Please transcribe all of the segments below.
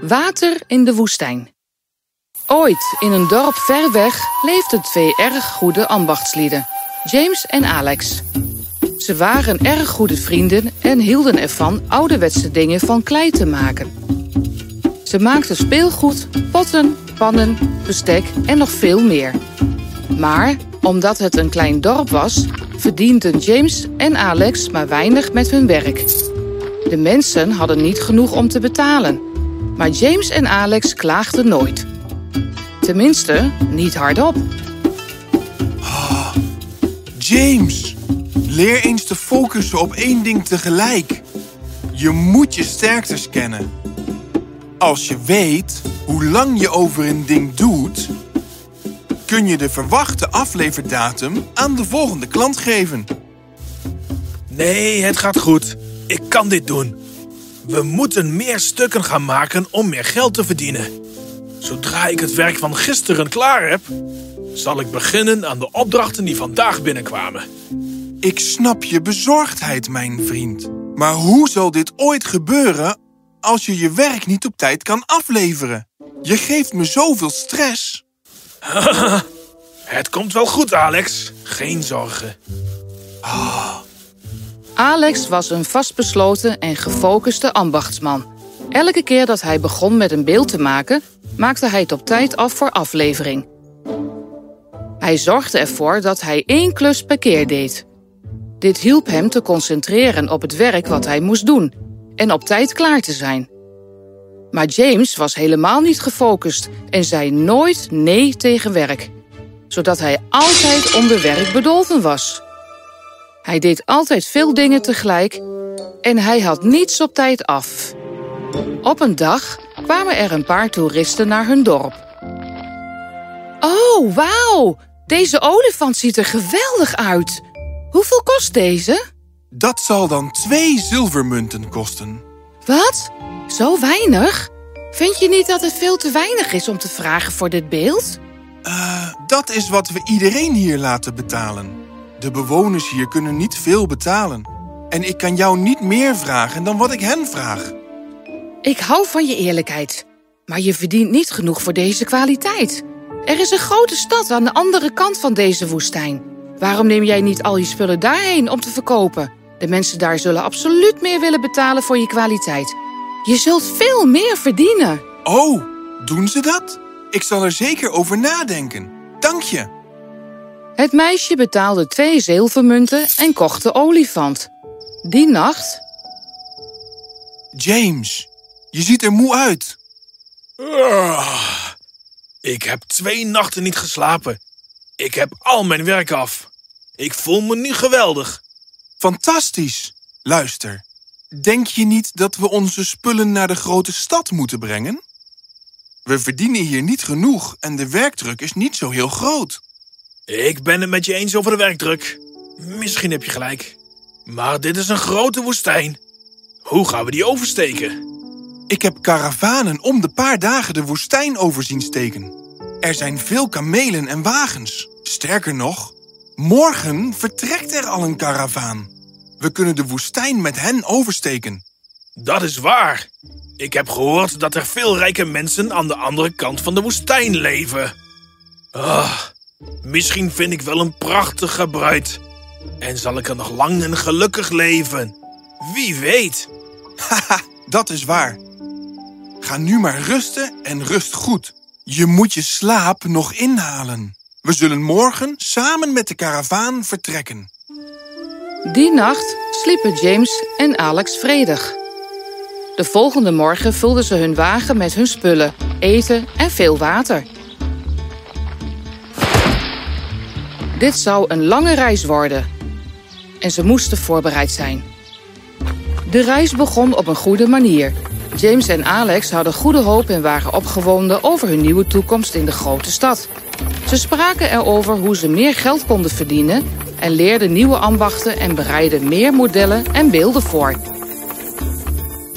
Water in de woestijn. Ooit in een dorp ver weg leefden twee erg goede ambachtslieden, James en Alex. Ze waren erg goede vrienden en hielden ervan ouderwetse dingen van klei te maken. Ze maakten speelgoed, potten, pannen, bestek en nog veel meer. Maar omdat het een klein dorp was, verdienden James en Alex maar weinig met hun werk. De mensen hadden niet genoeg om te betalen. Maar James en Alex klaagden nooit. Tenminste, niet hardop. James, leer eens te focussen op één ding tegelijk. Je moet je sterktes kennen. Als je weet hoe lang je over een ding doet, kun je de verwachte afleverdatum aan de volgende klant geven. Nee, het gaat goed. Ik kan dit doen. We moeten meer stukken gaan maken om meer geld te verdienen. Zodra ik het werk van gisteren klaar heb, zal ik beginnen aan de opdrachten die vandaag binnenkwamen. Ik snap je bezorgdheid, mijn vriend. Maar hoe zal dit ooit gebeuren als je je werk niet op tijd kan afleveren? Je geeft me zoveel stress. Het komt wel goed, Alex. Geen zorgen. Alex was een vastbesloten en gefocuste ambachtsman. Elke keer dat hij begon met een beeld te maken, maakte hij het op tijd af voor aflevering. Hij zorgde ervoor dat hij één klus per keer deed. Dit hielp hem te concentreren op het werk wat hij moest doen en op tijd klaar te zijn. Maar James was helemaal niet gefocust en zei nooit nee tegen werk, zodat hij altijd onder werk bedolven was. Hij deed altijd veel dingen tegelijk en hij had niets op tijd af. Op een dag kwamen er een paar toeristen naar hun dorp. Oh, wauw! Deze olifant ziet er geweldig uit. Hoeveel kost deze? Dat zal dan twee zilvermunten kosten. Wat? Zo weinig? Vind je niet dat het veel te weinig is om te vragen voor dit beeld? Eh, dat is wat we iedereen hier laten betalen. De bewoners hier kunnen niet veel betalen. En ik kan jou niet meer vragen dan wat ik hen vraag. Ik hou van je eerlijkheid. Maar je verdient niet genoeg voor deze kwaliteit. Er is een grote stad aan de andere kant van deze woestijn. Waarom neem jij niet al je spullen daarheen om te verkopen? De mensen daar zullen absoluut meer willen betalen voor je kwaliteit. Je zult veel meer verdienen. Oh, doen ze dat? Ik zal er zeker over nadenken. Dank je. Het meisje betaalde twee zilvermunten en kocht de olifant. Die nacht James, je ziet er moe uit. Ah, ik heb twee nachten niet geslapen. Ik heb al mijn werk af. Ik voel me nu geweldig. Fantastisch. Luister, denk je niet dat we onze spullen naar de grote stad moeten brengen? We verdienen hier niet genoeg en de werkdruk is niet zo heel groot. Ik ben het met je eens over de werkdruk. Misschien heb je gelijk. Maar dit is een grote woestijn. Hoe gaan we die oversteken? Ik heb karavanen om de paar dagen de woestijn over zien steken. Er zijn veel kamelen en wagens. Sterker nog, morgen vertrekt er al een karavaan. We kunnen de woestijn met hen oversteken. Dat is waar. Ik heb gehoord dat er veel rijke mensen aan de andere kant van de woestijn leven. Ah, misschien vind ik wel een prachtige bruid. En zal ik er nog lang en gelukkig leven. Wie weet. Haha, dat is waar. Ga nu maar rusten en rust goed. Je moet je slaap nog inhalen. We zullen morgen samen met de karavaan vertrekken. Die nacht sliepen James en Alex vredig. De volgende morgen vulden ze hun wagen met hun spullen, eten en veel water. Dit zou een lange reis worden en ze moesten voorbereid zijn. De reis begon op een goede manier. James en Alex hadden goede hoop en waren opgewonden over hun nieuwe toekomst in de grote stad. Ze spraken erover hoe ze meer geld konden verdienen en leerden nieuwe ambachten en bereidden meer modellen en beelden voor.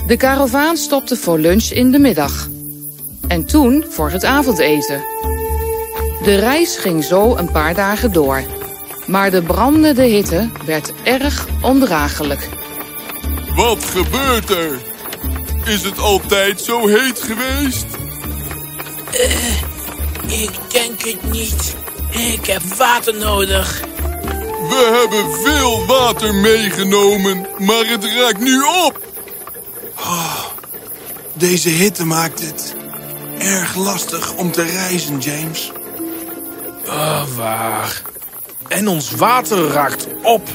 De karavaan stopte voor lunch in de middag. En toen voor het avondeten. De reis ging zo een paar dagen door. Maar de brandende hitte werd erg ondraaglijk. Wat gebeurt er? Is het altijd zo heet geweest? Ik denk het niet. Ik heb water nodig. We hebben veel water meegenomen, maar het raakt nu op. Oh, deze hitte maakt het erg lastig om te reizen, James. Ah, waar. En ons water raakt op.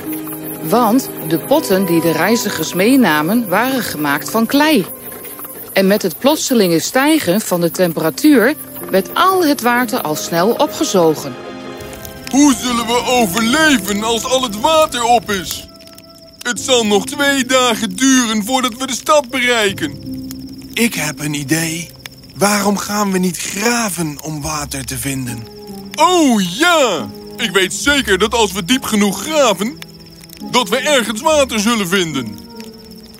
Want de potten die de reizigers meenamen waren gemaakt van klei. En met het plotselinge stijgen van de temperatuur werd al het water al snel opgezogen. Hoe zullen we overleven als al het water op is? Het zal nog twee dagen duren voordat we de stad bereiken. Ik heb een idee. Waarom gaan we niet graven om water te vinden? Oh ja! Ik weet zeker dat als we diep genoeg graven, dat we ergens water zullen vinden.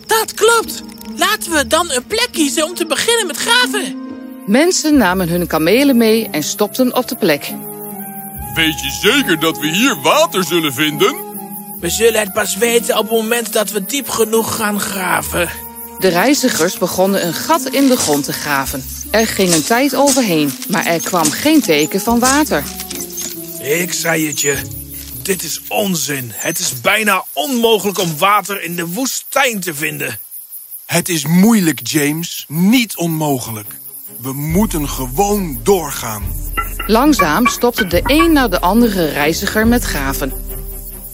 Dat klopt. Laten we dan een plek kiezen om te beginnen met graven. Mensen namen hun kamelen mee en stopten op de plek. Weet je zeker dat we hier water zullen vinden? We zullen het pas weten op het moment dat we diep genoeg gaan graven. De reizigers begonnen een gat in de grond te graven. Er ging een tijd overheen, maar er kwam geen teken van water. Ik zei het je. Dit is onzin. Het is bijna onmogelijk om water in de woestijn te vinden. Het is moeilijk, James. Niet onmogelijk. We moeten gewoon doorgaan. Langzaam stopte de een na de andere reiziger met graven.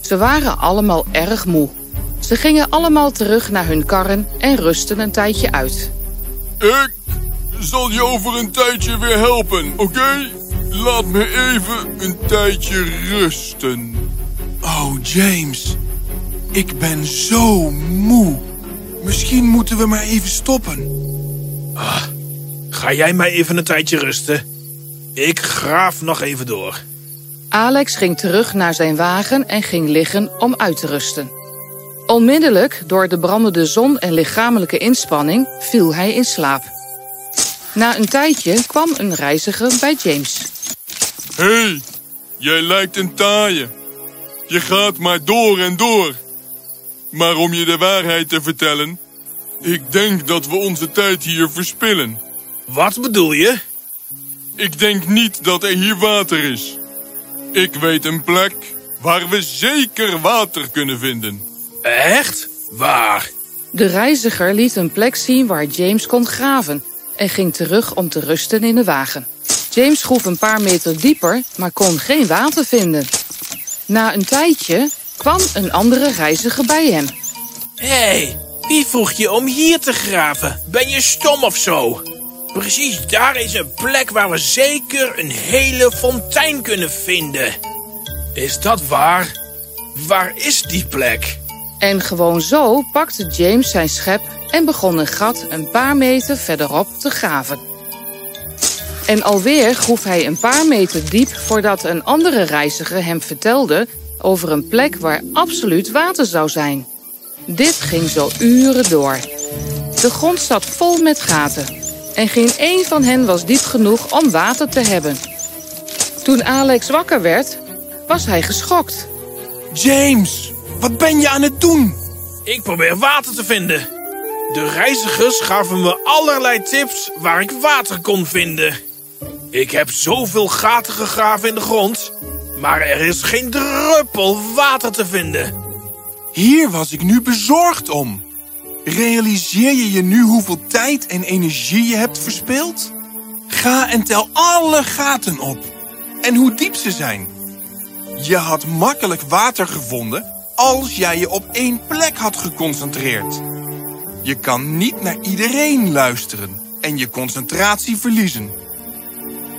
Ze waren allemaal erg moe. Ze gingen allemaal terug naar hun karren en rustten een tijdje uit. Ik zal je over een tijdje weer helpen, oké? Laat me even een tijdje rusten. Oh, James. Ik ben zo moe. Misschien moeten we maar even stoppen. Ga jij mij even een tijdje rusten? Ik graaf nog even door. Alex ging terug naar zijn wagen en ging liggen om uit te rusten. Onmiddellijk, door de brandende zon en lichamelijke inspanning, viel hij in slaap. Na een tijdje kwam een reiziger bij James. Hé, hey, jij lijkt een taaie. Je gaat maar door en door. Maar om je de waarheid te vertellen, ik denk dat we onze tijd hier verspillen. Wat bedoel je? Ik denk niet dat er hier water is. Ik weet een plek waar we zeker water kunnen vinden. Echt? Waar? De reiziger liet een plek zien waar James kon graven en ging terug om te rusten in de wagen. James groef een paar meter dieper, maar kon geen water vinden. Na een tijdje kwam een andere reiziger bij hem. Hé, hey, wie vroeg je om hier te graven? Ben je stom of zo? Precies daar is een plek waar we zeker een hele fontein kunnen vinden. Is dat waar? Waar is die plek? En gewoon zo pakte James zijn schep en begon een gat een paar meter verderop te graven. En alweer groef hij een paar meter diep voordat een andere reiziger hem vertelde over een plek waar absoluut water zou zijn. Dit ging zo uren door. De grond zat vol met gaten en geen één van hen was diep genoeg om water te hebben. Toen Alex wakker werd, was hij geschokt. James, wat ben je aan het doen? Ik probeer water te vinden. De reizigers gaven me allerlei tips waar ik water kon vinden. Ik heb zoveel gaten gegraven in de grond, maar er is geen druppel water te vinden. Hier was ik nu bezorgd om. Realiseer je je nu hoeveel tijd en energie je hebt verspild? Ga en tel alle gaten op. En hoe diep ze zijn. Je had makkelijk water gevonden als jij je op één plek had geconcentreerd. Je kan niet naar iedereen luisteren en je concentratie verliezen.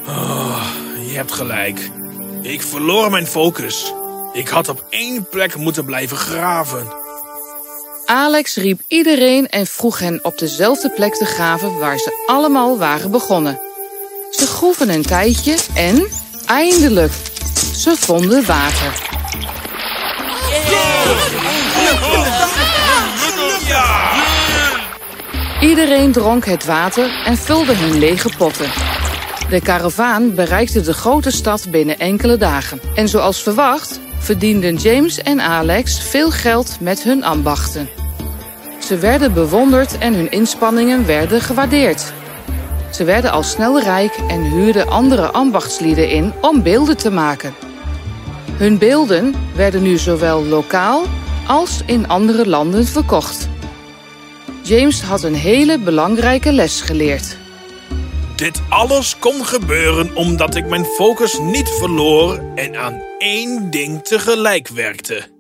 Oh, je hebt gelijk. Ik verloor mijn focus. Ik had op één plek moeten blijven graven. Alex riep iedereen en vroeg hen op dezelfde plek te graven waar ze allemaal waren begonnen. Ze groeven een tijdje en, eindelijk, ze vonden water. Iedereen dronk het water en vulde hun lege potten. De karavaan bereikte de grote stad binnen enkele dagen. En zoals verwacht verdienden James en Alex veel geld met hun ambachten. Ze werden bewonderd en hun inspanningen werden gewaardeerd. Ze werden al snel rijk en huurden andere ambachtslieden in om beelden te maken. Hun beelden werden nu zowel lokaal als in andere landen verkocht. James had een hele belangrijke les geleerd. Dit alles kon gebeuren omdat ik mijn focus niet verloor en aan één ding tegelijk werkte.